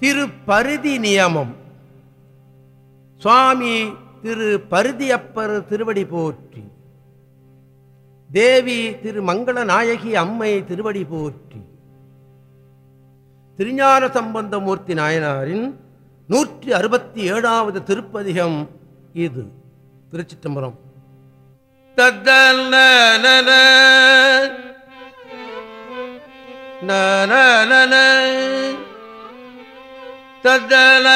திரு பருதி நியமம். சுவாமி திரு பருதியப்பர் திருவடி போற்றி. தேவி திரு மங்கள நாயகி அம்மை திருவடி போற்றி. திருஞான சம்பந்தமூர்த்தி நாயனாரின் நூற்றி அறுபத்தி ஏழாவது திருப்பதிகம் இது. திருச்சிற்றம்பரம் நன தத்தல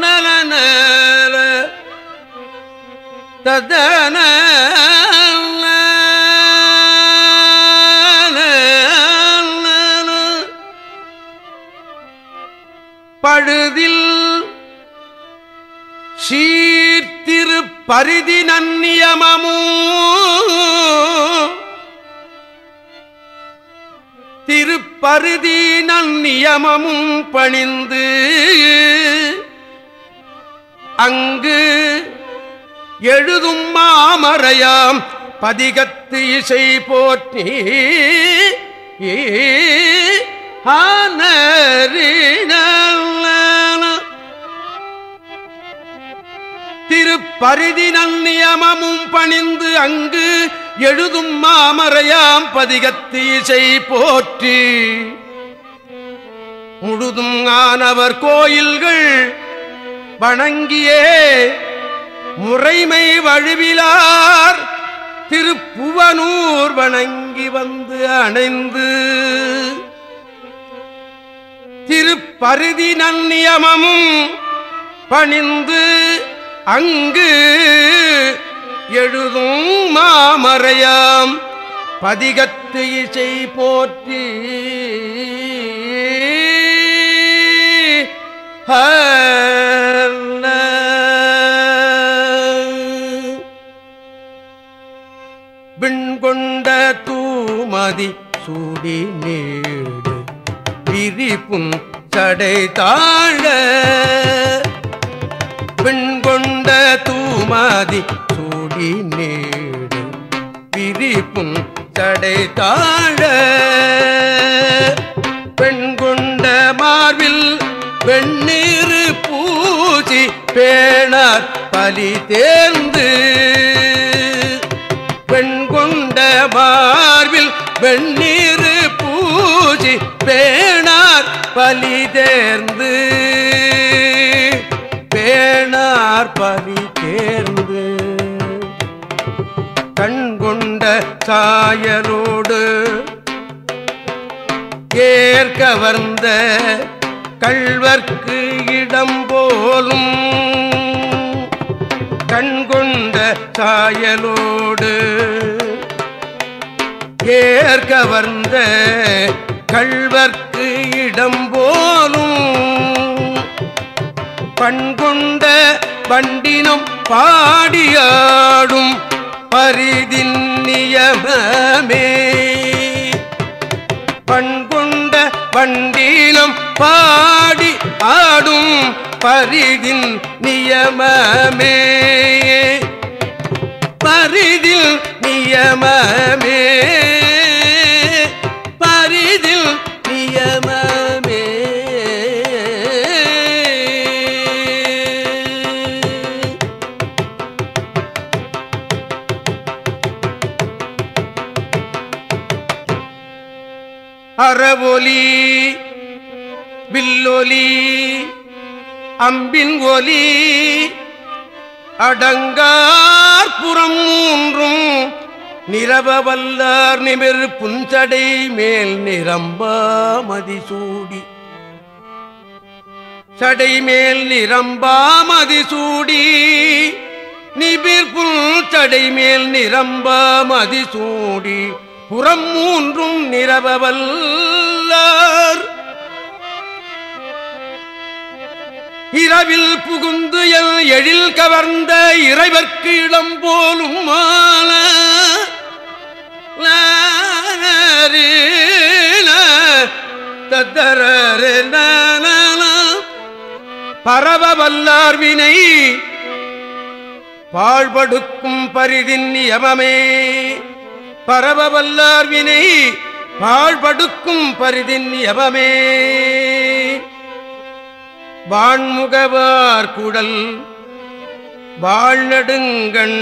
நல ததன பழுதில் சீர்திரு பரிதி நன்னியமமும் திருப்பருதி நன்னியமமும் பணிந்து அங்கு எழுதும் மாமறையாம் பதிகத்து இசை போற்றி திருப்பரிதி நன்னியமமும் பணிந்து அங்கு எழுதும் மாமறையாம் பதிகத்தீசை போற்றி. முழுதும் ஆனவர் கோயில்கள் வணங்கியே முறைமை வழுவிலார் திருப்புவனூர் வணங்கி வந்து அணைந்து. திருப்பருதி நன்னியமமும் பணிந்து அங்கு எழுதும் மாமறையாம். பதிகத்து இசை போற்றி. விண்கொண்ட தூமதி சூடி நீடு. விரிப்பும் சடை தாழ. விண்கொண்ட தூமதி சூடி நீடு விரிப்பும் தடை தாழ. பெண் கொண்ட மார்பில் வெண்ணீரு பூசி பேணார் பலி தேர்ந்து. பெண் கொண்ட மார்பில் வெண்ணீர் பூசி பேணார் பலி தேர்ந்து. பேணார் பலி சாயலோடு ஏற்கவர்ந்த கள்வர்க்கு இடம் போலும் கண்கொண்ட சாயலோடு ஏற்கவர்ந்த கள்வர்க்கு இடம் போலும் பண்கொண்ட பண்டினம் பாடியாடும் பரிதின் நியமமே. பண்கொண்ட வண்டினம் பாடி ஆடும் பரிதின் நியமமே. பரிதில் நியமமே. அறவொலி வில்லொலி அம்பின் ஒலி அடங்கார் புறம் மூன்றும் நிரவ வல்லார் நிமிர் புஞ்சடை மேல் நிரம்ப மதிசூடி. சடை மேல் நிரம்பா மதிசூடி நிபிர் புல் சடை மேல் நிரம்ப மதிசூடி. புறம் மூன்றும் நிரவ வல்லார் இரவில் புகுந்து என் எழில் கவர்ந்த இறைவர்க்கு இடம் போலும் மால. பரவ வல்லார் வினை பாழ்படுக்கும் பரிதின் நியமமே பரவவல்லார் வினை பாழ்படுக்கும் பரிதின் எவமே வான்முகவார் குடல் வாழ்நடுங்கண்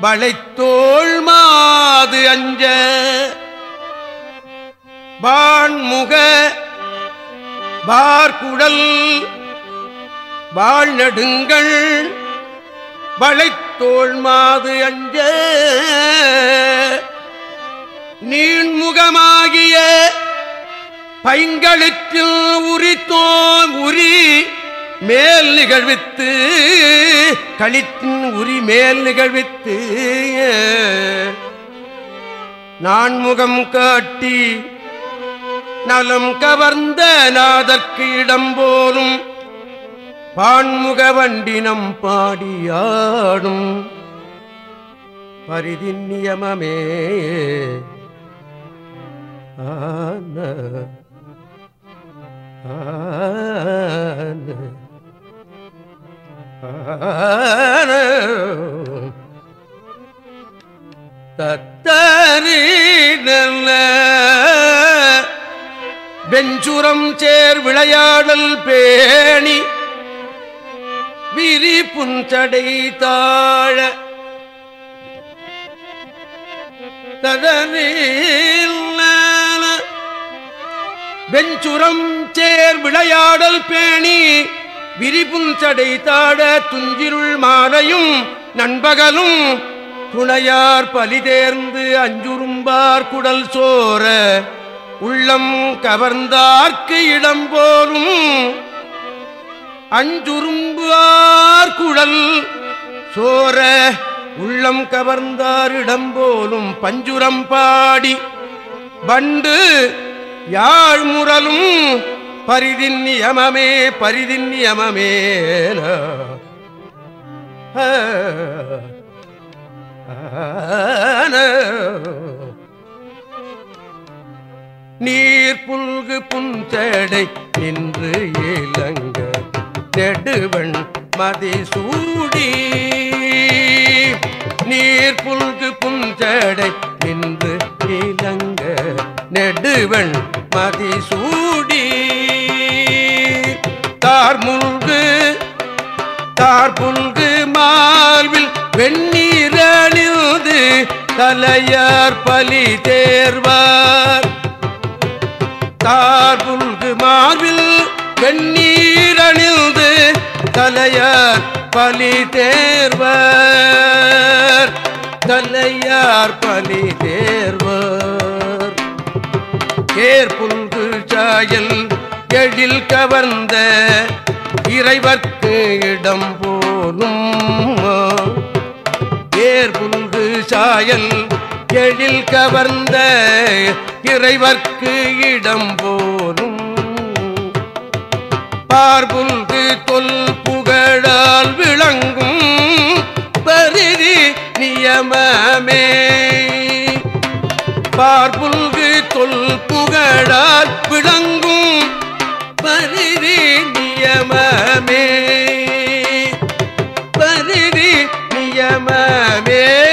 வளைத்தோள் மாது அஞ்ச. வான்முக பார்குடல் வாழ்நடுங்கள் வளைத்தோள் மாது அஞ்ச. நீண்முகமாகிய பைங்களிற்றில் உரித்தோம் உரி மேல் நிகழ்வித்து கழித்தின் உரி மேல் நிகழ்வித்து. நான்முகம் காட்டி நலம் கவர்ந்த நாதற்கு இடம் போலும் பான்முக வண்டினம் பாடியாடும் பரிதின் நியமமே. ஆன நல்ல வெஞ்சுரம் சேர் விளையாடல் பேணி விரி புஞ்சடை தாழ. ததனே வெஞ்சுரம் சேர் விளையாடல் பேணி விரிபும் சடை தாட துஞ்சிருள் மாலையும் நண்பகலும் துணையார் பலிதேர்ந்து அஞ்சுரும்பார் குடல் சோர உள்ளம் கவர்ந்தார்க்கு இடம் போலும் அஞ்சுரும்பார் குழல் சோர உள்ளம் கவர்ந்தார் இடம் போலும் பஞ்சுரம் பாடி பண்டு யாழ் முரலும் பரிதின் நியமமே பரிதின் நியமமே நீர் புல்கு புஞ்சடை நின்று இளங்க நெடுவன் மதிசூடி நீர் புல்கு புஞ்சடை நின்று இளங்க நெடுவன் மதிசூடி. தார்முல்கு தார்புல்கு மார்பில் வெந்நீரணிந்து தலையார் பலி தேர்வார். தார்புல்கு மார்பில் வெந்நீரணிந்து தலையார் பலி தேர்வார். தலையார் பலி தேர்வார். கேர்புல்கு சாயல் எழில் கவர்ந்த இறைவர்க்கு இடம் போலும். ஏர்புல்கு சாயல் எழில் கவர்ந்த இறைவர்க்கு இடம் போலும். பார்புல்கு தொல் புகழால் விளங்கும். பரிதி நியமமே புகழால் விளங்கும் பரிதி நியமமே. பரிதி நியமமே.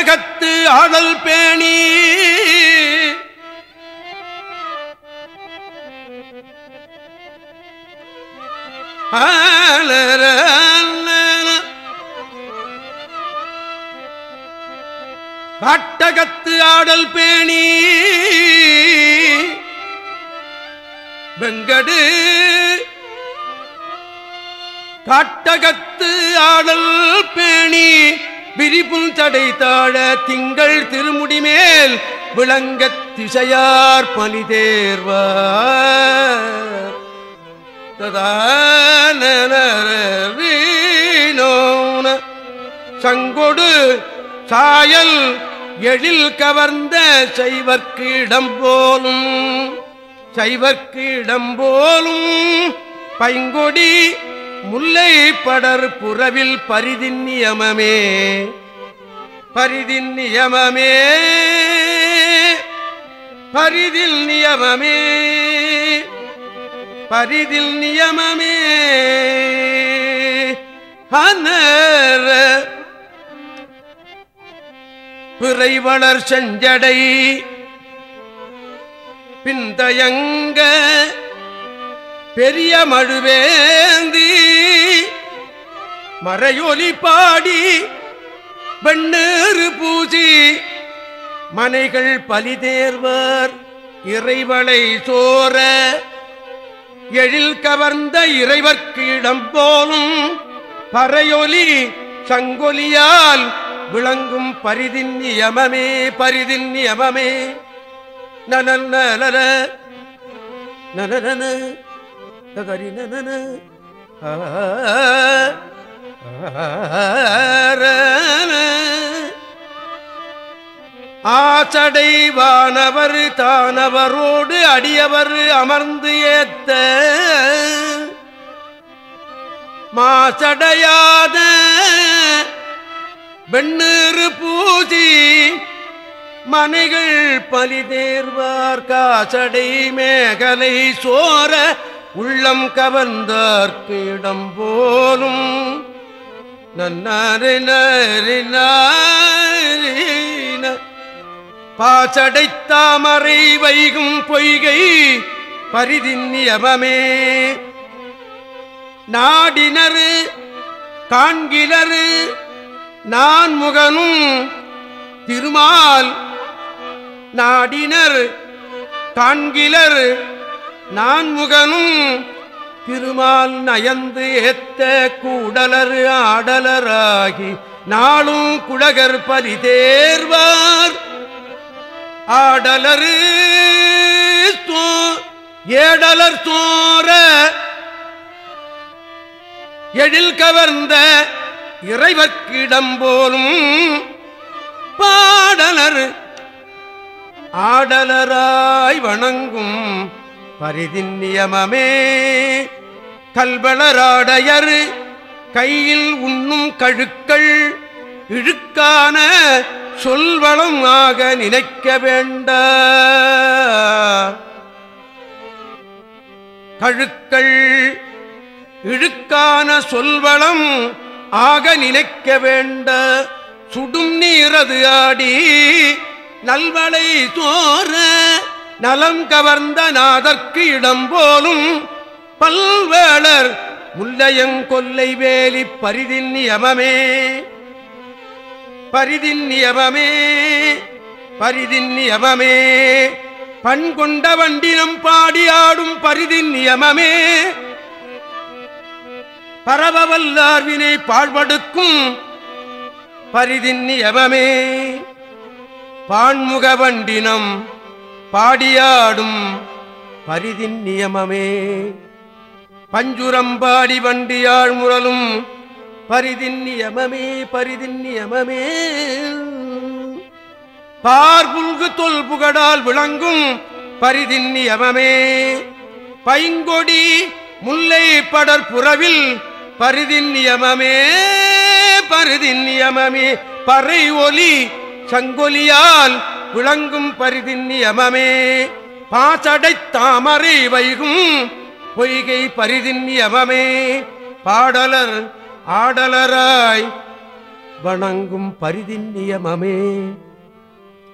உலகத்து ஆடல் பேணி. காட்டகத்து ஆடல் பேணி. வெங்கடு. காட்டகத்து ஆடல் பேணி. விரிப்புல் தடை தாழ திங்கள் திருமுடிமேல் விளங்க திசையார் பலி தேர்வார் சங்கொடு சாயல் எழில் கவர்ந்த செய்வர்க்கு இடம் போலும் சைவர்க்கு இடம் போலும் பைங்கொடி முல்லை படர் புறவில் பரிதின் நியமமே பரிதின் நியமமே பரிதில் நியமமே பரிதில் நியமமே. ஹனர் பிறைவளர் செஞ்சடை பிந்தயங்க பெரிய மழுவேந்தி மறையொலி பாடி வெண்ணேறு பூசி மனைகள் பலிதேர்வர் இறைவளை சோர எழில் கவர்ந்த இறைவர்க்கு இடம் போலும் பறையொலி சங்கொலியால் விளங்கும் பரிதின் நியமமே பரிதின் நியமமே. நனல் நலன நனன கரி நனன ஆச்சடை தானவரோடு அடியவர் அமர்ந்து ஏத்த. மாசடையாத வெண்ணீறு பூஜி மனைகள் பலிதேர்வார். காசடை மேகலை சோர உள்ளம் கவர்ந்தார்க்கு இடம் போலும். நன்னாரி பாசடை தாமரை வைகும் பொய்கை பரிதின்னியமே நாடினரு காண்கிலரு நான் முகனும் திருமால். நாடினர் காண்கிலர் நான் முகனும் திருமால் நயந்து ஏத்த கூடலர் ஆடலராகி நாளும் குடகர் பலி தேர்வார் ஆடலரு ஏடலர் தோற எழில் கவர்ந்த இறைவர்க்கிடம் போலும் பாடலர் ஆடலராய் வணங்கும் பரிதின் நியமமே. கல்வளராடையர் கையில் உண்ணும் கழுக்கள் இழுக்கான சொல்வளம் ஆக நினைக்க வேண்ட. கழுக்கள் இழுக்கான சொல்வளம் ஆக நினைக்க வேண்ட. சுடும் நீரது ஆடி நல்வளை தோற நலம் கவர்ந்த நாதற்கு இடம் போலும் பல்வேளர் முல்லையங்கொல்லை வேலி பரிதின் நியமமே. பரிதின் நியமமே பரிதின் நியமமே. பண் கொண்ட வண்டினம் பாடி ஆடும் பரிதின் நியமமே. பரவவல்லார்வினை பாழ்படுக்கும் பரிதின் நியமமே. பான்முக வண்டினம் பாடியாடும் பரிதின் நியமமே. பஞ்சுரம்பாடி வண்டியாழ் முரலும் பரிதின் நியமமே பரிதின் நியமமே. பார்புல்கு தொல் புகடால் விளங்கும் பரிதின் நியமமே. பைங்கொடி முல்லை படர் புறவில் பரிதின் நியமமே பரிதின் நியமமே. பறை ஒலி சங்கொலியால் விளங்கும் பரிதின் நியமமே. பாசடை தாமரை வைகும் பொய்கை பரிதின் நியமமே. பாடலர் ஆடலராய் வணங்கும் பரிதின் நியமமே.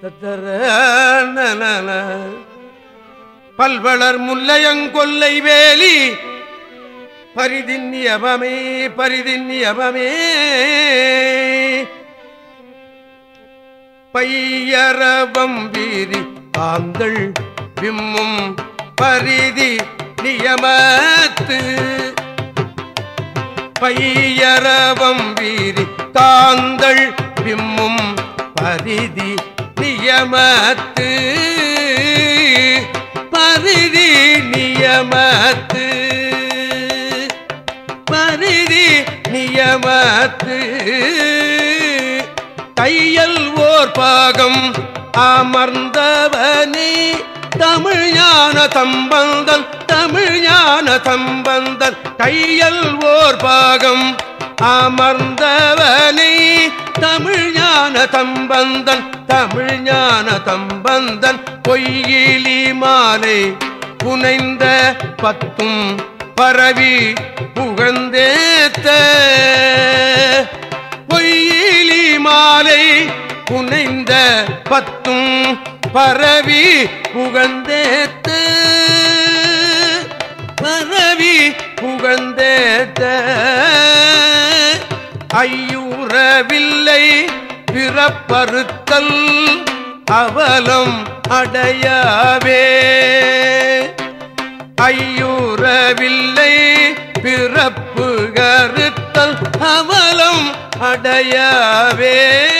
தத்தர பல்வளர் முல்லையங்கொல்லை வேலி பரிதின் நியமமே பரிதின் நியமமே. பையரவம் வீரி காந்தள் விம்மும் பரிதி நியமத்து. பையரவம் வீரி காந்தள் விம்மும் பரிதி நியமத்து. பரிதி நியமத்து. பரிதி நியமத்து. தையல் பாகம் அமர்ந்தவனி. தமிழ் ஞான சம்பந்தன் தமிழ் ஞான சம்பந்தன் கையல் ஓர் பாகம் அமர்ந்தவனை. தமிழ் ஞான தம்பந்தன் தமிழ் ஞான தம்பந்தன் பொய்யிலி மாலை புனைந்த பத்தும் பரவி புகழ்ந்தேத்த. பொய்யிலி மாலை புனைந்த பத்தும் பரவி புகழ்ந்தேத்து. பரவி புகழ்ந்தேத்த. ஐயூறவில்லை பிறப்பறுத்தல் அவலம் அடையவே. ஐயூறவில்லை பிறப்பு கருத்தல் அவலம் அடையவே.